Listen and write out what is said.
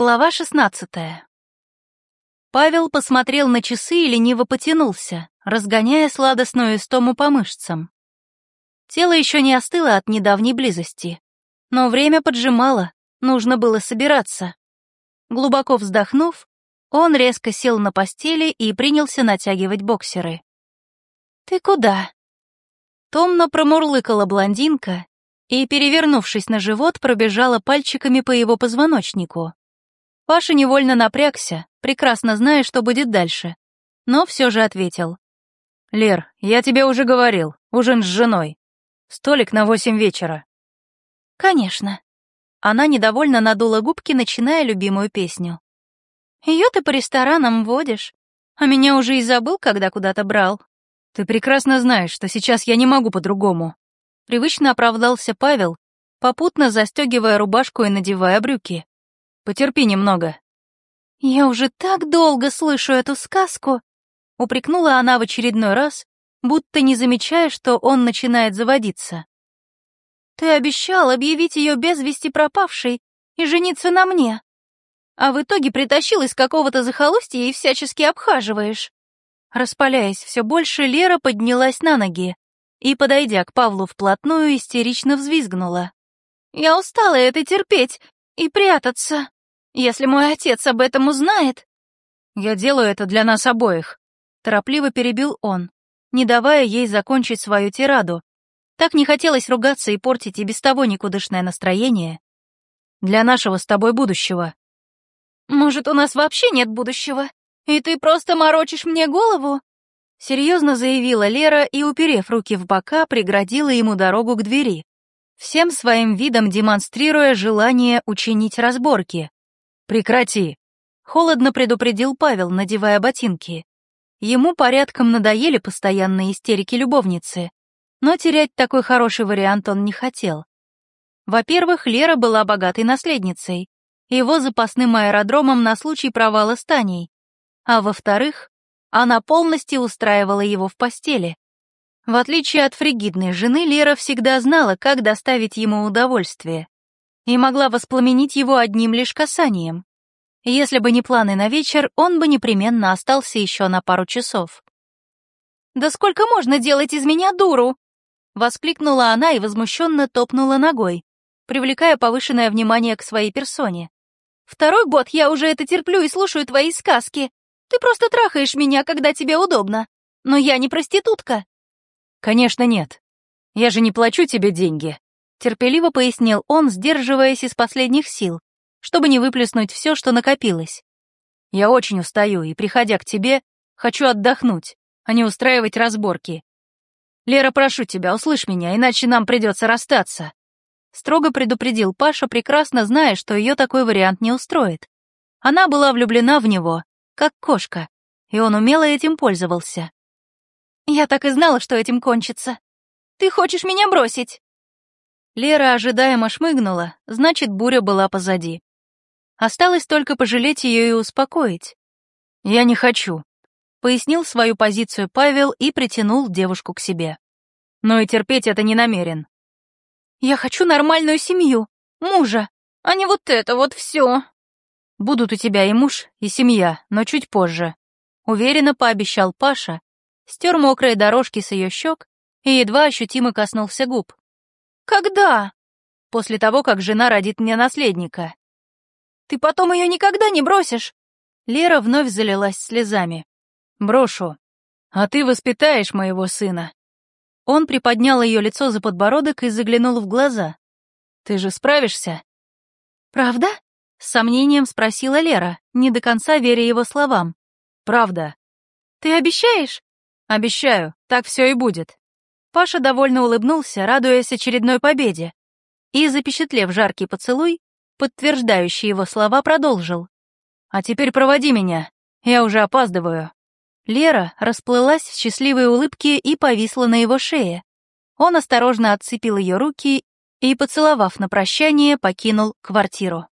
Глава шестнадцатая. Павел посмотрел на часы и лениво потянулся, разгоняя сладостную истому по мышцам. Тело еще не остыло от недавней близости, но время поджимало, нужно было собираться. Глубоко вздохнув, он резко сел на постели и принялся натягивать боксеры. «Ты куда?» Томно промурлыкала блондинка и, перевернувшись на живот, пробежала пальчиками по его позвоночнику. Паша невольно напрягся, прекрасно зная, что будет дальше, но все же ответил. «Лер, я тебе уже говорил, ужин с женой. Столик на восемь вечера». «Конечно». Она недовольно надула губки, начиная любимую песню. «Ее ты по ресторанам водишь, а меня уже и забыл, когда куда-то брал». «Ты прекрасно знаешь, что сейчас я не могу по-другому». Привычно оправдался Павел, попутно застегивая рубашку и надевая брюки. Потерпи немного». «Я уже так долго слышу эту сказку», — упрекнула она в очередной раз, будто не замечая, что он начинает заводиться. «Ты обещал объявить ее без вести пропавшей и жениться на мне, а в итоге притащил из какого-то захолустья и всячески обхаживаешь». Распаляясь все больше, Лера поднялась на ноги и, подойдя к Павлу вплотную, истерично взвизгнула. «Я устала это терпеть и прятаться. Если мой отец об этом узнает...» «Я делаю это для нас обоих», — торопливо перебил он, не давая ей закончить свою тираду. Так не хотелось ругаться и портить и без того никудышное настроение. «Для нашего с тобой будущего». «Может, у нас вообще нет будущего, и ты просто морочишь мне голову?» Серьезно заявила Лера и, уперев руки в бока, преградила ему дорогу к двери, всем своим видом демонстрируя желание учинить разборки. «Прекрати!» — холодно предупредил Павел, надевая ботинки. Ему порядком надоели постоянные истерики любовницы, но терять такой хороший вариант он не хотел. Во-первых, Лера была богатой наследницей, его запасным аэродромом на случай провала с Таней. А во-вторых, она полностью устраивала его в постели. В отличие от фригидной жены, Лера всегда знала, как доставить ему удовольствие и могла воспламенить его одним лишь касанием. Если бы не планы на вечер, он бы непременно остался еще на пару часов. «Да сколько можно делать из меня дуру?» Воскликнула она и возмущенно топнула ногой, привлекая повышенное внимание к своей персоне. «Второй год я уже это терплю и слушаю твои сказки. Ты просто трахаешь меня, когда тебе удобно. Но я не проститутка». «Конечно нет. Я же не плачу тебе деньги», терпеливо пояснил он, сдерживаясь из последних сил, чтобы не выплеснуть все, что накопилось. «Я очень устаю, и, приходя к тебе, хочу отдохнуть, а не устраивать разборки. Лера, прошу тебя, услышь меня, иначе нам придется расстаться», строго предупредил Паша, прекрасно зная, что ее такой вариант не устроит. Она была влюблена в него, как кошка, и он умело этим пользовался. «Я так и знала, что этим кончится. Ты хочешь меня бросить?» Лера ожидаемо шмыгнула, значит, буря была позади. Осталось только пожалеть ее и успокоить. «Я не хочу», — пояснил свою позицию Павел и притянул девушку к себе. «Но и терпеть это не намерен». «Я хочу нормальную семью, мужа, а не вот это вот все». «Будут у тебя и муж, и семья, но чуть позже», — уверенно пообещал Паша, стер мокрые дорожки с ее щек и едва ощутимо коснулся губ. «Когда?» «После того, как жена родит мне наследника». «Ты потом ее никогда не бросишь?» Лера вновь залилась слезами. «Брошу. А ты воспитаешь моего сына». Он приподнял ее лицо за подбородок и заглянул в глаза. «Ты же справишься?» «Правда?» — с сомнением спросила Лера, не до конца веря его словам. «Правда». «Ты обещаешь?» «Обещаю, так все и будет». Паша довольно улыбнулся, радуясь очередной победе, и, запечатлев жаркий поцелуй, подтверждающий его слова, продолжил. «А теперь проводи меня, я уже опаздываю». Лера расплылась в счастливой улыбке и повисла на его шее. Он осторожно отцепил ее руки и, поцеловав на прощание, покинул квартиру.